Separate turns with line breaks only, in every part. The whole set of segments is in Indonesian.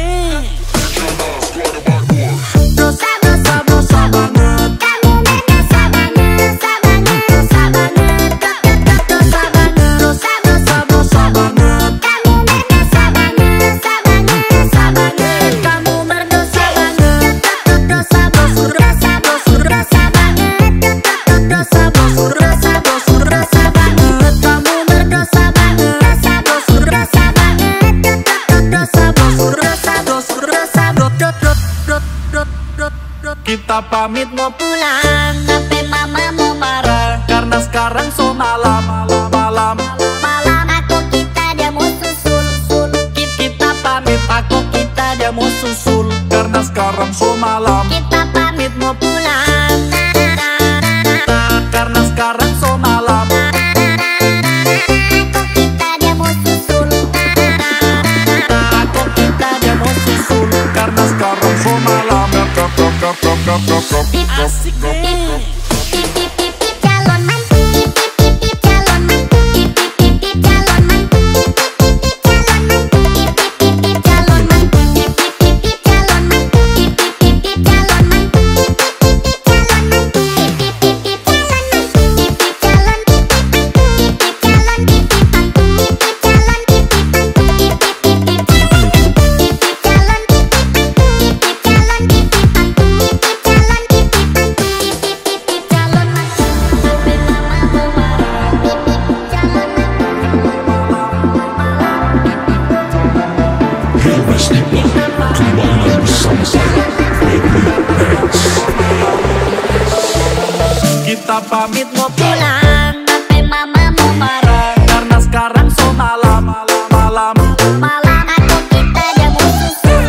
in. Pamit mau pulang. Sampai mama mau marah. Karena sekarang so malam Malam. Malam Malam aku kita dia mau susul Kita pamit aku kita dia mau susul. Karena sekarang so malam
I stick it.
Bebas tiba Kembali bersama saya Baby Banks
Kita pamit mau pulang Sampai mama mau marah. Karena sekarang so malam Malam. Malam Malam aku kita dia mau susul.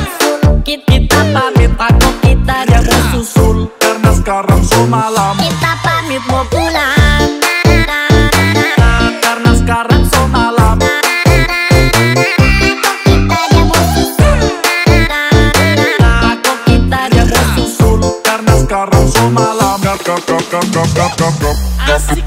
Kita pamit aku kita dia mau susul. Karena sekarang so malam Assim.